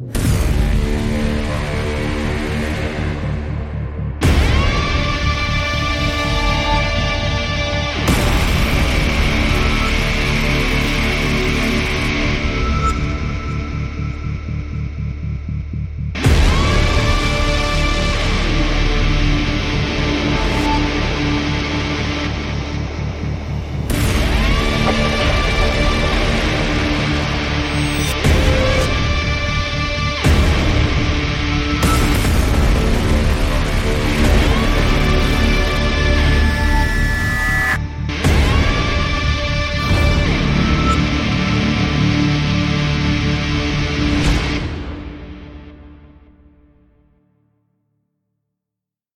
you